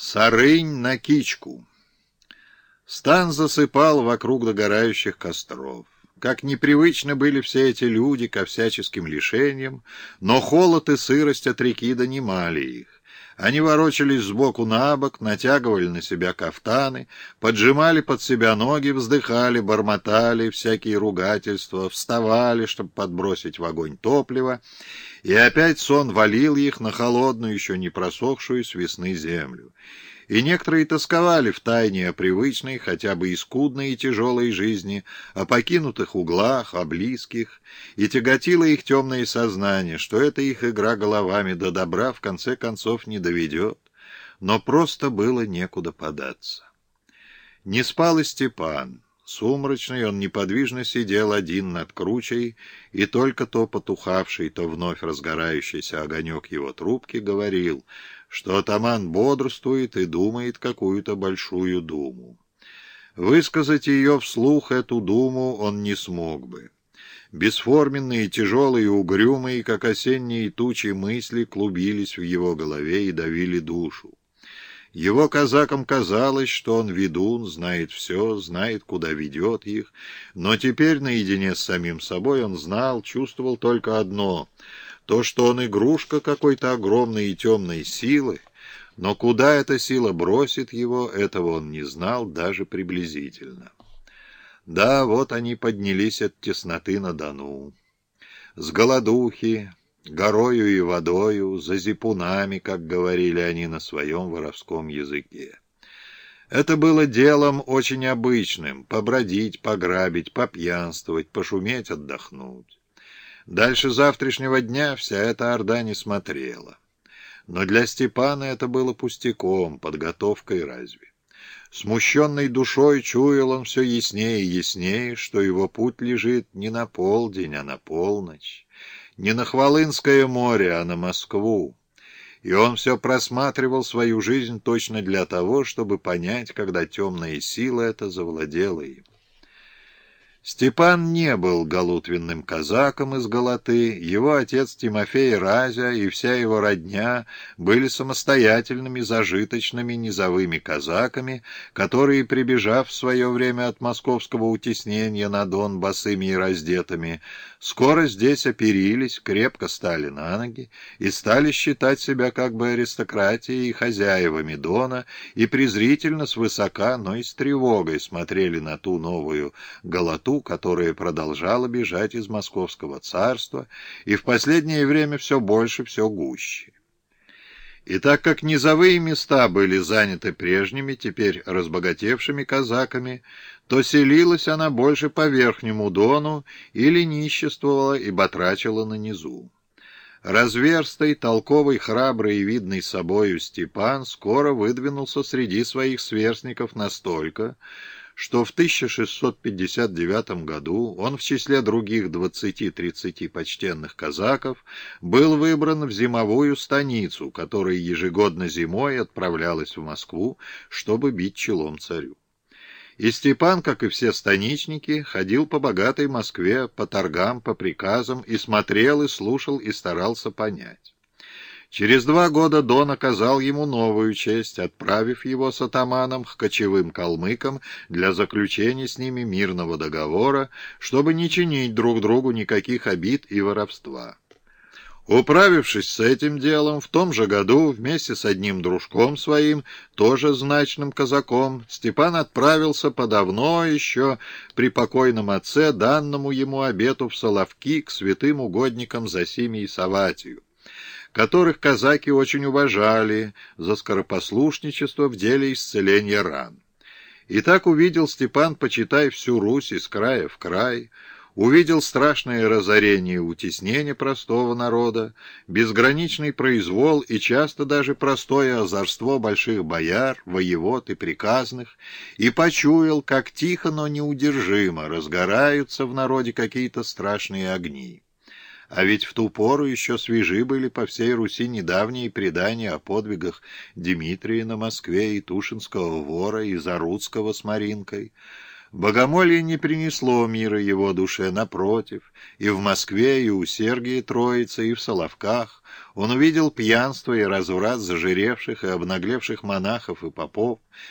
Сарынь на кичку. Стан засыпал вокруг догорающих костров. Как непривычны были все эти люди ко всяческим лишениям, но холод и сырость от реки донимали их. Они ворочались сбоку на бок, натягивали на себя кафтаны, поджимали под себя ноги, вздыхали, бормотали всякие ругательства, вставали, чтобы подбросить в огонь топливо, и опять сон валил их на холодную, еще не просохшую с весны землю и некоторые тосковали в тайне о привычной, хотя бы и скудной и тяжелой жизни, о покинутых углах, о близких, и тяготило их темное сознание, что эта их игра головами до добра в конце концов не доведет, но просто было некуда податься. Не спал и Степан. Сумрачный он неподвижно сидел один над кручей, и только то потухавший, то вновь разгорающийся огонек его трубки говорил, что атаман бодрствует и думает какую-то большую думу. Высказать ее вслух, эту думу, он не смог бы. Бесформенные, тяжелые, угрюмые, как осенние тучи мысли, клубились в его голове и давили душу. Его казакам казалось, что он ведун, знает все, знает, куда ведет их, но теперь наедине с самим собой он знал, чувствовал только одно — то, что он игрушка какой-то огромной и темной силы, но куда эта сила бросит его, этого он не знал даже приблизительно. Да, вот они поднялись от тесноты на Дону. С голодухи, горою и водою, за зипунами, как говорили они на своем воровском языке. Это было делом очень обычным — побродить, пограбить, попьянствовать, пошуметь, отдохнуть. Дальше завтрашнего дня вся эта орда не смотрела. Но для Степана это было пустяком, подготовкой разве. Смущенной душой чуял он все яснее и яснее, что его путь лежит не на полдень, а на полночь не на Хвалынское море, а на Москву. И он все просматривал свою жизнь точно для того, чтобы понять, когда темная сила эта завладела им. Степан не был галутвенным казаком из Галаты, его отец Тимофей Разя и вся его родня были самостоятельными, зажиточными, низовыми казаками, которые, прибежав в свое время от московского утеснения на Дон босыми и раздетыми, скоро здесь оперились, крепко стали на ноги и стали считать себя как бы аристократией и хозяевами Дона, и презрительно свысока, но и с тревогой смотрели на ту новую Галату, которая продолжала бежать из московского царства и в последнее время все больше, все гуще. И так как низовые места были заняты прежними, теперь разбогатевшими казаками, то селилась она больше по Верхнему Дону или ниществовала и батрачила на низу. Разверстый, толковый, храбрый и видный собою Степан скоро выдвинулся среди своих сверстников настолько, что в 1659 году он в числе других 20-30 почтенных казаков был выбран в зимовую станицу, которая ежегодно зимой отправлялась в Москву, чтобы бить челом царю. И Степан, как и все станичники, ходил по богатой Москве, по торгам, по приказам, и смотрел, и слушал, и старался понять. Через два года Дон оказал ему новую честь, отправив его с атаманом к кочевым калмыкам для заключения с ними мирного договора, чтобы не чинить друг другу никаких обид и воровства. Управившись с этим делом, в том же году вместе с одним дружком своим, тоже значным казаком, Степан отправился по давно еще при покойном отце данному ему обету в Соловки к святым угодникам Засиме и Саватию которых казаки очень уважали за скоропослушничество в деле исцеления ран. И так увидел Степан, почитай, всю Русь из края в край, увидел страшное разорение и утеснение простого народа, безграничный произвол и часто даже простое озорство больших бояр, воевод и приказных, и почуял, как тихо, но неудержимо разгораются в народе какие-то страшные огни. А ведь в ту пору еще свежи были по всей Руси недавние предания о подвигах Дмитрия на Москве и Тушинского вора, и Заруцкого с Маринкой. Богомолье не принесло мира его душе, напротив, и в Москве, и у Сергия Троицы, и в Соловках он увидел пьянство и разврат зажиревших и обнаглевших монахов и попов,